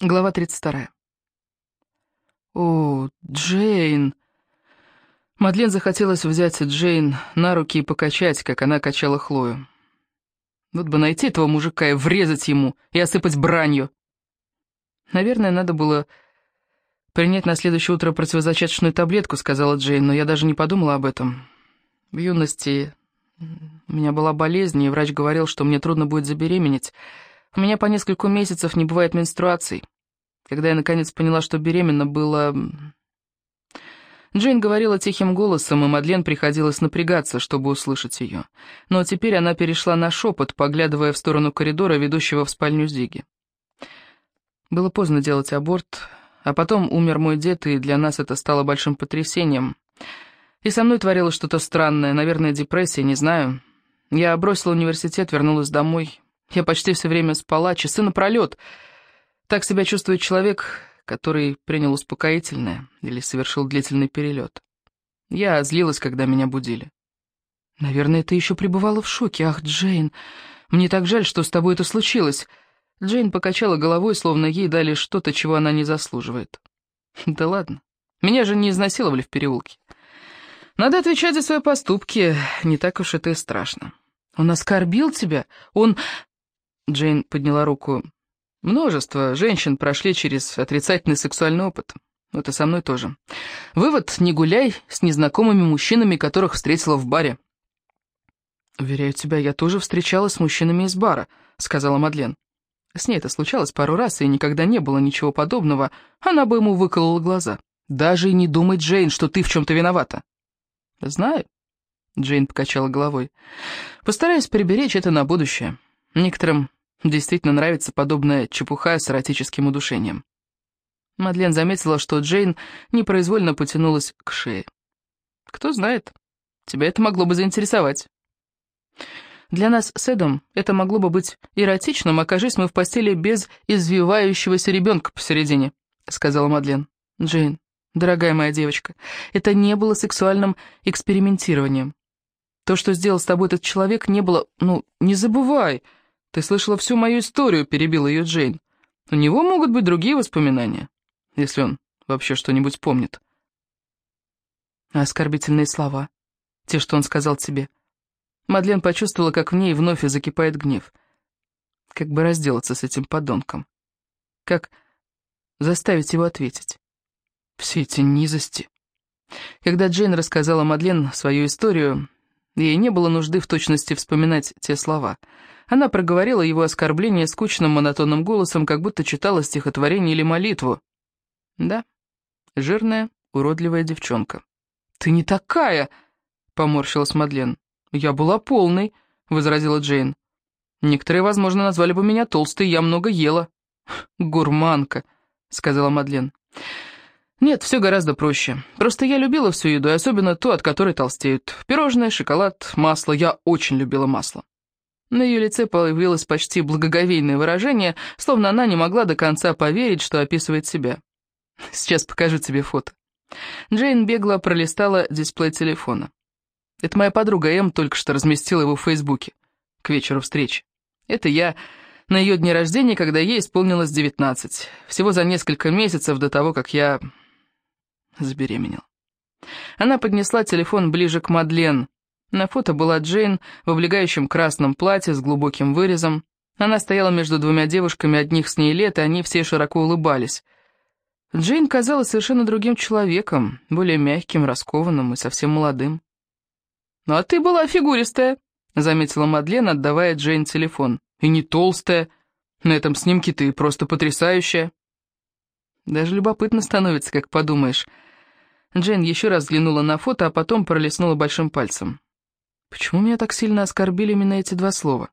Глава 32. «О, Джейн!» Мадлен захотелось взять Джейн на руки и покачать, как она качала Хлою. Вот бы найти этого мужика и врезать ему, и осыпать бранью. Наверное, надо было принять на следующее утро противозачаточную таблетку, сказала Джейн, но я даже не подумала об этом. В юности у меня была болезнь, и врач говорил, что мне трудно будет забеременеть. У меня по несколько месяцев не бывает менструаций. Когда я наконец поняла, что беременна, было... Джейн говорила тихим голосом, и Мадлен приходилось напрягаться, чтобы услышать ее. Но теперь она перешла на шепот, поглядывая в сторону коридора, ведущего в спальню Зиги. Было поздно делать аборт, а потом умер мой дед, и для нас это стало большим потрясением. И со мной творилось что-то странное, наверное, депрессия, не знаю. Я бросила университет, вернулась домой. Я почти все время спала, часы напролет. Так себя чувствует человек, который принял успокоительное или совершил длительный перелет. Я злилась, когда меня будили. «Наверное, ты еще пребывала в шоке. Ах, Джейн, мне так жаль, что с тобой это случилось». Джейн покачала головой, словно ей дали что-то, чего она не заслуживает. «Да ладно, меня же не изнасиловали в переулке. Надо отвечать за свои поступки, не так уж это и страшно. Он оскорбил тебя? Он...» Джейн подняла руку. «Множество женщин прошли через отрицательный сексуальный опыт. И со мной тоже. Вывод — не гуляй с незнакомыми мужчинами, которых встретила в баре». «Уверяю тебя, я тоже встречалась с мужчинами из бара», — сказала Мадлен. С ней это случалось пару раз, и никогда не было ничего подобного. Она бы ему выколола глаза. «Даже и не думай, Джейн, что ты в чем-то виновата». «Знаю», — Джейн покачала головой. «Постараюсь приберечь это на будущее. Некоторым действительно нравится подобная чепуха с эротическим удушением». Мадлен заметила, что Джейн непроизвольно потянулась к шее. «Кто знает, тебя это могло бы заинтересовать». Для нас с Эдом это могло бы быть эротичным, окажись мы в постели без извивающегося ребенка посередине», — сказала Мадлен. «Джейн, дорогая моя девочка, это не было сексуальным экспериментированием. То, что сделал с тобой этот человек, не было... Ну, не забывай, ты слышала всю мою историю», — перебила ее Джейн. «У него могут быть другие воспоминания, если он вообще что-нибудь помнит». Оскорбительные слова, те, что он сказал тебе — Мадлен почувствовала, как в ней вновь закипает гнев. Как бы разделаться с этим подонком? Как заставить его ответить? Все эти низости. Когда Джейн рассказала Мадлен свою историю, ей не было нужды в точности вспоминать те слова. Она проговорила его оскорбление скучным монотонным голосом, как будто читала стихотворение или молитву. Да, жирная, уродливая девчонка. «Ты не такая!» — поморщилась Мадлен. «Я была полной», — возразила Джейн. «Некоторые, возможно, назвали бы меня толстой, я много ела». «Гурманка», — сказала Мадлен. «Нет, все гораздо проще. Просто я любила всю еду, и особенно ту, от которой толстеют. Пирожное, шоколад, масло. Я очень любила масло». На ее лице появилось почти благоговейное выражение, словно она не могла до конца поверить, что описывает себя. «Сейчас покажу тебе фото». Джейн бегло пролистала дисплей телефона. Это моя подруга М только что разместила его в Фейсбуке к вечеру встречи. Это я на ее дне рождения, когда ей исполнилось 19. Всего за несколько месяцев до того, как я забеременел. Она поднесла телефон ближе к Мадлен. На фото была Джейн в облегающем красном платье с глубоким вырезом. Она стояла между двумя девушками одних с ней лет, и они все широко улыбались. Джейн казалась совершенно другим человеком, более мягким, раскованным и совсем молодым. «Ну а ты была фигуристая», — заметила Мадлен, отдавая Джейн телефон. «И не толстая. На этом снимке ты просто потрясающая». Даже любопытно становится, как подумаешь. Джейн еще раз взглянула на фото, а потом пролистнула большим пальцем. Почему меня так сильно оскорбили именно эти два слова?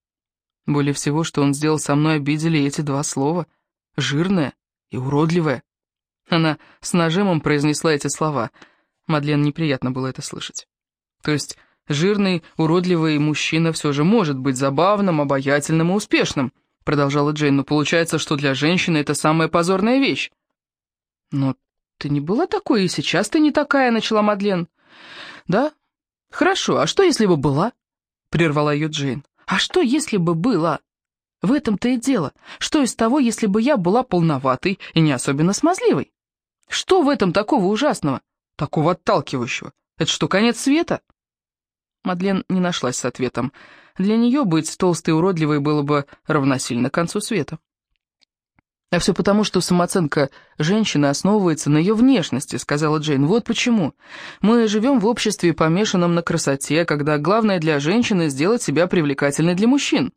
Более всего, что он сделал со мной, обидели эти два слова. Жирная и уродливая. Она с нажимом произнесла эти слова. Мадлен неприятно было это слышать. То есть Жирный, уродливый мужчина все же может быть забавным, обаятельным и успешным», — продолжала Джейн, «но получается, что для женщины это самая позорная вещь». «Но ты не была такой, и сейчас ты не такая», — начала Мадлен. «Да? Хорошо, а что, если бы была?» — прервала ее Джейн. «А что, если бы была?» В этом-то и дело. Что из того, если бы я была полноватой и не особенно смазливой? Что в этом такого ужасного, такого отталкивающего? Это что, конец света?» Мадлен не нашлась с ответом. Для нее быть толстой и уродливой было бы равносильно концу света. «А все потому, что самооценка женщины основывается на ее внешности», — сказала Джейн. «Вот почему. Мы живем в обществе, помешанном на красоте, когда главное для женщины — сделать себя привлекательной для мужчин».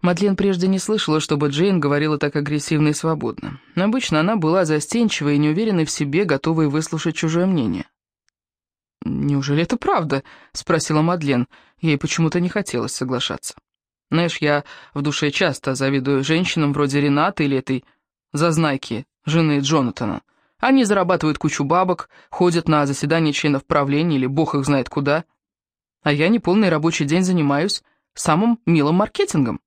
Мадлен прежде не слышала, чтобы Джейн говорила так агрессивно и свободно. Обычно она была застенчивой и неуверенной в себе, готовой выслушать чужое мнение. «Неужели это правда?» — спросила Мадлен. Ей почему-то не хотелось соглашаться. «Знаешь, я в душе часто завидую женщинам вроде Ренаты или этой зазнайки, жены Джонатана. Они зарабатывают кучу бабок, ходят на заседания членов правления или бог их знает куда. А я неполный рабочий день занимаюсь самым милым маркетингом.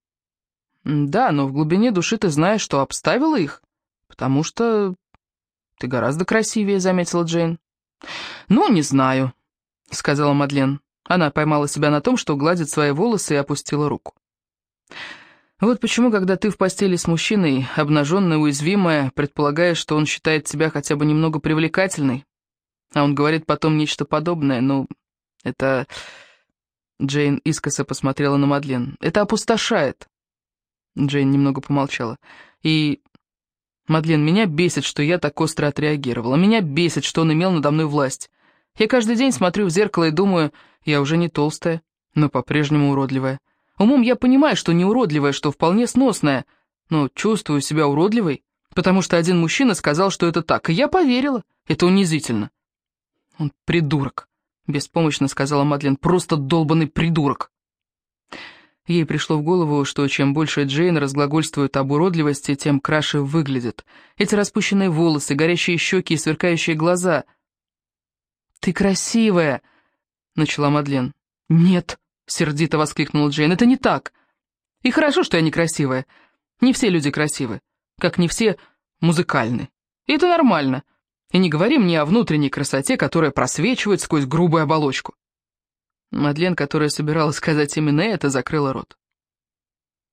Да, но в глубине души ты знаешь, что обставила их, потому что ты гораздо красивее, заметила Джейн. Ну, не знаю, сказала Мадлен. Она поймала себя на том, что гладит свои волосы и опустила руку. Вот почему, когда ты в постели с мужчиной, обнаженная, уязвимая, предполагаешь, что он считает тебя хотя бы немного привлекательной, а он говорит потом нечто подобное, ну, это... Джейн искоса посмотрела на Мадлен. «Это опустошает. Джейн немного помолчала. «И... Мадлен, меня бесит, что я так остро отреагировала. Меня бесит, что он имел надо мной власть. Я каждый день смотрю в зеркало и думаю, я уже не толстая, но по-прежнему уродливая. Умом я понимаю, что не уродливая, что вполне сносная, но чувствую себя уродливой, потому что один мужчина сказал, что это так, и я поверила. Это унизительно». «Он придурок», — беспомощно сказала Мадлен, — «просто долбанный придурок». Ей пришло в голову, что чем больше Джейн разглагольствует об уродливости, тем краше выглядит. Эти распущенные волосы, горящие щеки и сверкающие глаза. «Ты красивая!» — начала Мадлен. «Нет!» — сердито воскликнула Джейн. «Это не так! И хорошо, что я некрасивая. Не все люди красивы, как не все музыкальны. И это нормально. И не говори мне о внутренней красоте, которая просвечивает сквозь грубую оболочку». Мадлен, которая собиралась сказать именно это, закрыла рот.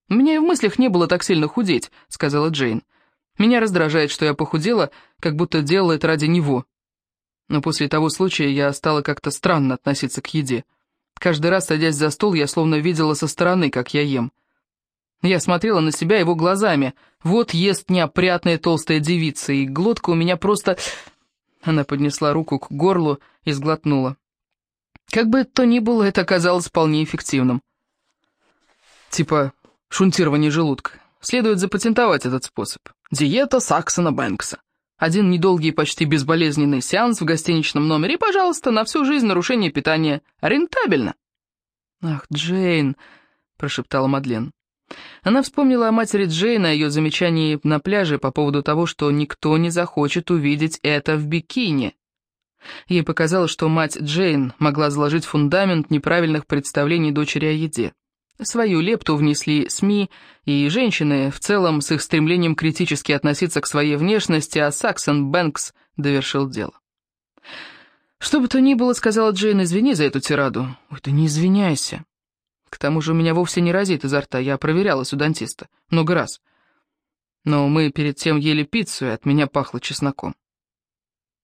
«У меня и в мыслях не было так сильно худеть», — сказала Джейн. «Меня раздражает, что я похудела, как будто делала это ради него. Но после того случая я стала как-то странно относиться к еде. Каждый раз, садясь за стол, я словно видела со стороны, как я ем. Я смотрела на себя его глазами. Вот ест неопрятная толстая девица, и глотка у меня просто...» Она поднесла руку к горлу и сглотнула. Как бы то ни было, это оказалось вполне эффективным. Типа шунтирование желудка. Следует запатентовать этот способ. Диета Саксона Бэнкса. Один недолгий почти безболезненный сеанс в гостиничном номере, и, пожалуйста, на всю жизнь нарушение питания. Рентабельно. «Ах, Джейн», — прошептала Мадлен. Она вспомнила о матери Джейн, о ее замечании на пляже по поводу того, что никто не захочет увидеть это в бикини. Ей показалось, что мать Джейн могла заложить фундамент неправильных представлений дочери о еде. Свою лепту внесли СМИ и женщины, в целом с их стремлением критически относиться к своей внешности, а Саксон Бэнкс довершил дело. «Что бы то ни было, — сказала Джейн, — извини за эту тираду». «Ой, ты не извиняйся. К тому же у меня вовсе не разит изо рта, я проверяла у дантиста. Много раз. Но мы перед тем ели пиццу, и от меня пахло чесноком».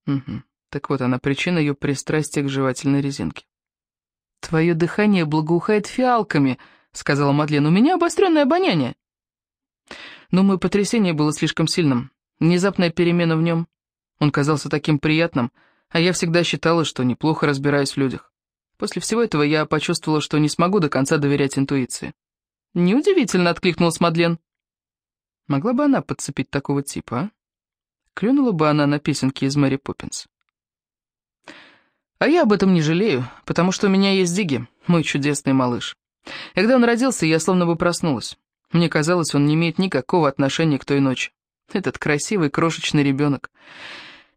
«Угу. Так вот она, причина ее пристрастия к жевательной резинке. «Твое дыхание благоухает фиалками», — сказала Мадлен. «У меня обостренное обоняние». Но мое потрясение было слишком сильным. Внезапная перемена в нем. Он казался таким приятным, а я всегда считала, что неплохо разбираюсь в людях. После всего этого я почувствовала, что не смогу до конца доверять интуиции. «Неудивительно», — откликнулась Мадлен. Могла бы она подцепить такого типа, а? Клюнула бы она на песенки из Мэри Поппинс. А я об этом не жалею, потому что у меня есть Диги, мой чудесный малыш. Когда он родился, я словно бы проснулась. Мне казалось, он не имеет никакого отношения к той ночи. Этот красивый крошечный ребенок.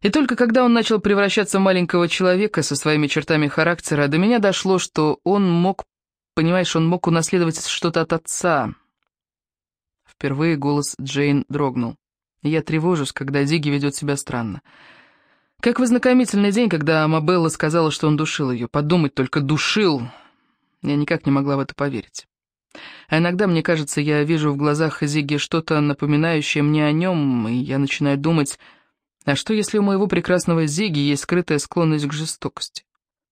И только когда он начал превращаться в маленького человека со своими чертами характера, до меня дошло, что он мог, понимаешь, он мог унаследовать что-то от отца. Впервые голос Джейн дрогнул. Я тревожусь, когда Диги ведет себя странно. Как в ознакомительный день, когда Амабелла сказала, что он душил ее. Подумать только, душил. Я никак не могла в это поверить. А иногда, мне кажется, я вижу в глазах Зиги что-то напоминающее мне о нем, и я начинаю думать, а что если у моего прекрасного Зиги есть скрытая склонность к жестокости?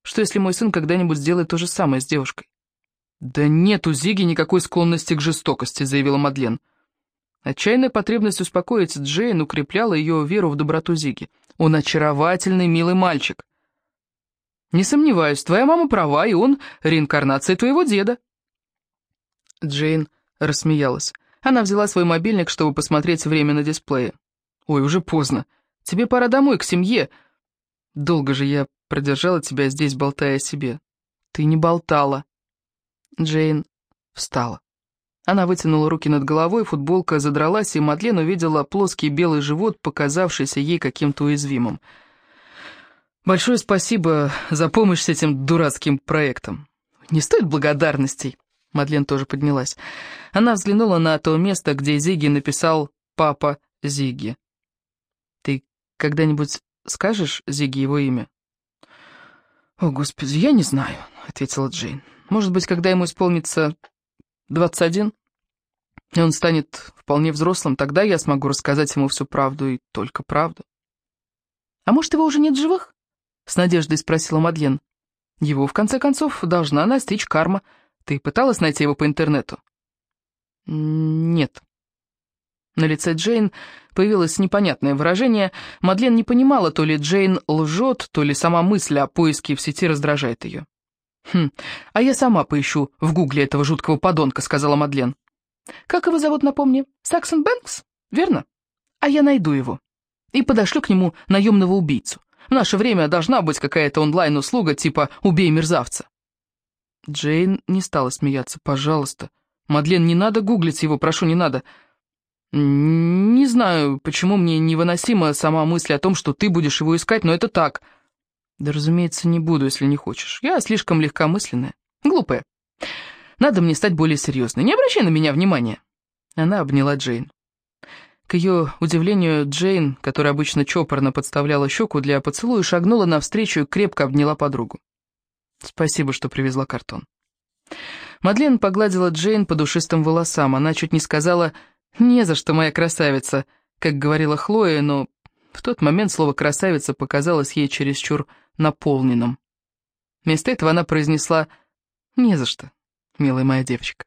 Что если мой сын когда-нибудь сделает то же самое с девушкой? «Да нет у Зиги никакой склонности к жестокости», — заявила Мадлен. Отчаянная потребность успокоить Джейн укрепляла ее веру в доброту Зиги. «Он очаровательный, милый мальчик». «Не сомневаюсь, твоя мама права, и он — реинкарнация твоего деда». Джейн рассмеялась. Она взяла свой мобильник, чтобы посмотреть время на дисплее. «Ой, уже поздно. Тебе пора домой, к семье. Долго же я продержала тебя здесь, болтая о себе». «Ты не болтала». Джейн встала. Она вытянула руки над головой, футболка задралась, и Мадлен увидела плоский белый живот, показавшийся ей каким-то уязвимым. «Большое спасибо за помощь с этим дурацким проектом. Не стоит благодарностей». Мадлен тоже поднялась. Она взглянула на то место, где Зиги написал «Папа Зиги». «Ты когда-нибудь скажешь Зиги его имя?» «О, Господи, я не знаю», — ответила Джейн. «Может быть, когда ему исполнится двадцать один, и он станет вполне взрослым, тогда я смогу рассказать ему всю правду и только правду». «А может, его уже нет живых?» — с надеждой спросила Мадлен. «Его, в конце концов, должна настичь карма», ты пыталась найти его по интернету?» «Нет». На лице Джейн появилось непонятное выражение. Мадлен не понимала, то ли Джейн лжет, то ли сама мысль о поиске в сети раздражает ее. «Хм, а я сама поищу в гугле этого жуткого подонка», — сказала Мадлен. «Как его зовут, напомни? Саксон Бэнкс? Верно? А я найду его и подошлю к нему наемного убийцу. В наше время должна быть какая-то онлайн-услуга типа «убей мерзавца». Джейн не стала смеяться. «Пожалуйста. Мадлен, не надо гуглить его, прошу, не надо. Не знаю, почему мне невыносима сама мысль о том, что ты будешь его искать, но это так. Да, разумеется, не буду, если не хочешь. Я слишком легкомысленная. Глупая. Надо мне стать более серьезной. Не обращай на меня внимания». Она обняла Джейн. К ее удивлению, Джейн, которая обычно чопорно подставляла щеку для поцелуя, шагнула навстречу и крепко обняла подругу. Спасибо, что привезла картон. Мадлен погладила Джейн по душистым волосам. Она чуть не сказала «Не за что, моя красавица», как говорила Хлоя, но в тот момент слово «красавица» показалось ей чересчур наполненным. Вместо этого она произнесла «Не за что, милая моя девочка».